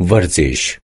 वर्जिश।